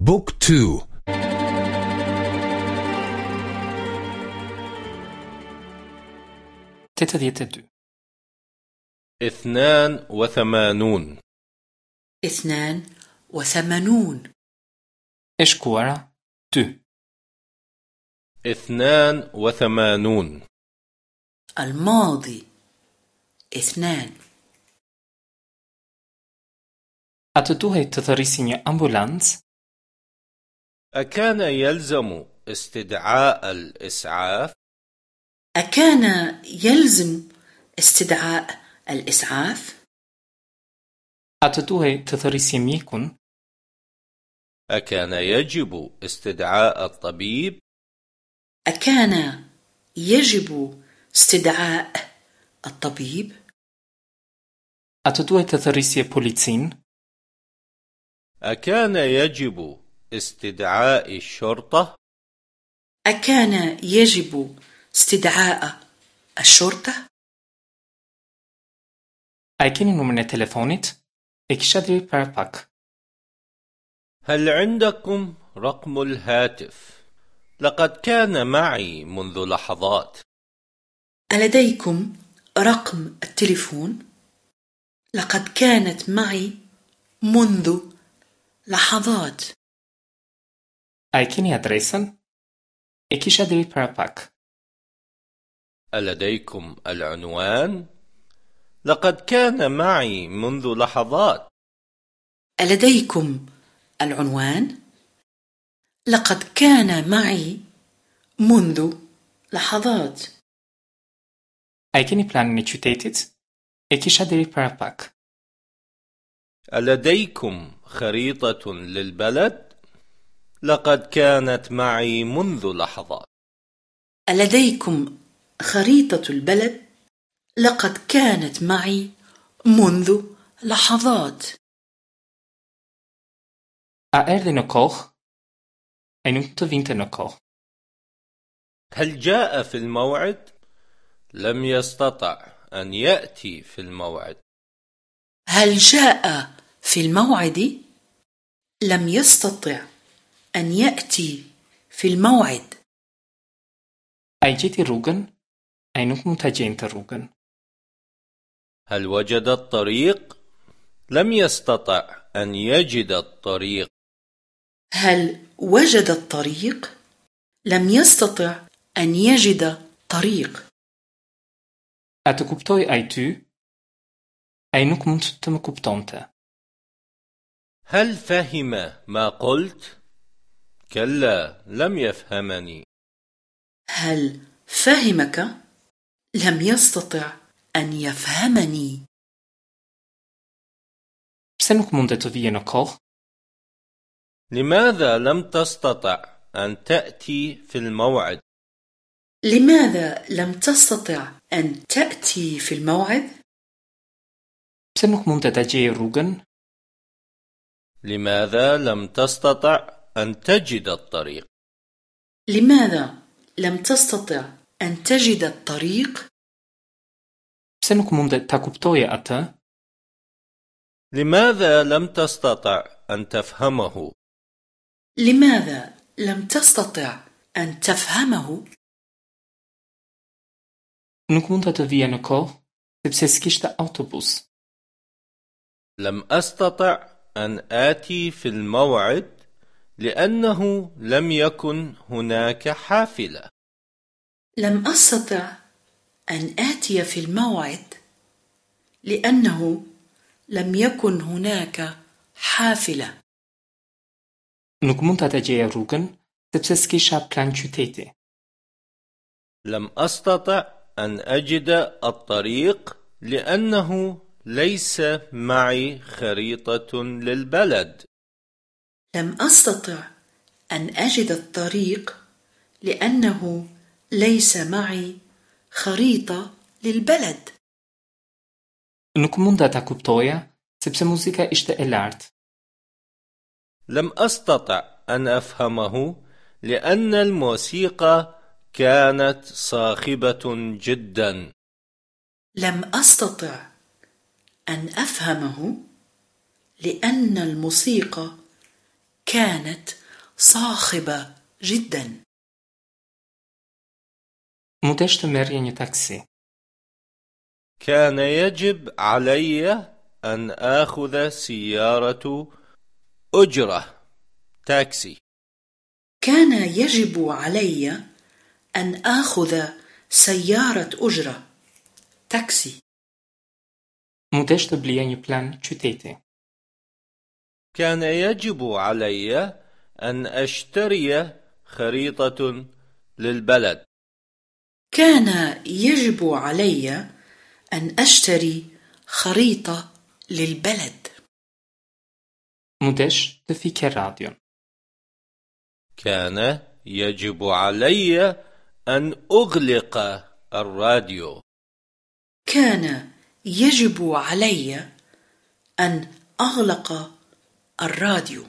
Book two. تتديتدو اثنان وثمانون. اثنان وثمانون. E shkuara dy اثنان وثمانون. الماضي. اثنان. أتدوهي تثريسيني أمبولانس؟ أكان يلزم استدعاء الإسعاف؟ أكان يلزم استدعاء الإسعاف؟ أتدوهي تثريسيني كن أكان يجب استدعاء الطبيب؟ أكان يجب استدعاء الطبيب؟ أتدوهي تثريسي بوليتسين أكان يجب استدعاء الشرطة؟ أكان يجب استدعاء الشرطة؟ أيكيني نومنا تلفونيت إكشادري بارباك هل عندكم رقم الهاتف؟ لقد كان معي منذ لحظات ألديكم رقم التليفون؟ لقد كانت معي منذ لحظات أيكيني أدريسن إكشادري بارباك ألديكم العنوان؟ لقد كان معي منذ لحظات ألديكم العنوان؟ لقد كان معي منذ لحظات أيكيني بلانيني تشوتيتت إكشادري بارباك ألديكم خريطة للبلد؟ لقد كانت معي منذ لحظات ألديكم خريطة البلد؟ لقد كانت معي منذ لحظات فينت نكوخ هل جاء في الموعد؟ لم يستطع أن يأتي في الموعد هل جاء في الموعد؟ لم يستطع أن يأتي في الموعد. روغن؟ أي نكم تجينت روغن؟ هل وجد الطريق؟ لم يستطع أن يجد الطريق. هل وجد الطريق؟ لم يستطع أن يجد طريق. أتكوبتوي أي تو؟ أي نكم تمكوبتونتا هل فهم ما قلت؟ كلا لم يفهمني هل فهمك؟ لم يستطع أن يفهمني لماذا لم تستطع أن تأتي في الموعد؟ لماذا لم تستطع أن تأتي في الموعد؟ لماذا لم تستطع أن تجد الطريق؟ لماذا لم تستطع أن تجد الطريق؟ Pse nuk mund të ta kuptoje atë? لماذا لم تستطع أن تفهمه؟ لماذا لم تستطع أن تفهمه؟ Nuk mund të vije në kohë sepse s'kishte autobus. لم أستطع أن آتي في الموعد لأنه لم يكن هناك حافلة. لم أستطع أن آتي في الموعد لأنه لم يكن هناك حافلة. Nuk mund të gjeja rrugën sepse s'kisha plan qyteti. لم أستطع أن أجد الطريق لأنه ليس معي خريطة للبلد. لم أستطع أن أجد الطريق لأنه ليس معي خريطة للبلد. Nuk ta kuptoja sepse muzika ishte e lartë. لم أستطع أن أفهمه لأن الموسيقى كانت صاخبة جدا. لم أستطع أن أفهمه لأن الموسيقى كانت صاخبة جدا merrje një taksi. كان يجب علي أن آخذ سيارة أجرة تاكسي كان يجب علي أن آخذ سيارة أجرة تاكسي blija një plan qyteti. كان يجب علي أن أشتري خريطة للبلد. كان يجب علي أن أشتري خريطة للبلد. të fike radion. كان يجب علي أن أغلق الراديو. كان يجب علي أن أغلق الراديو.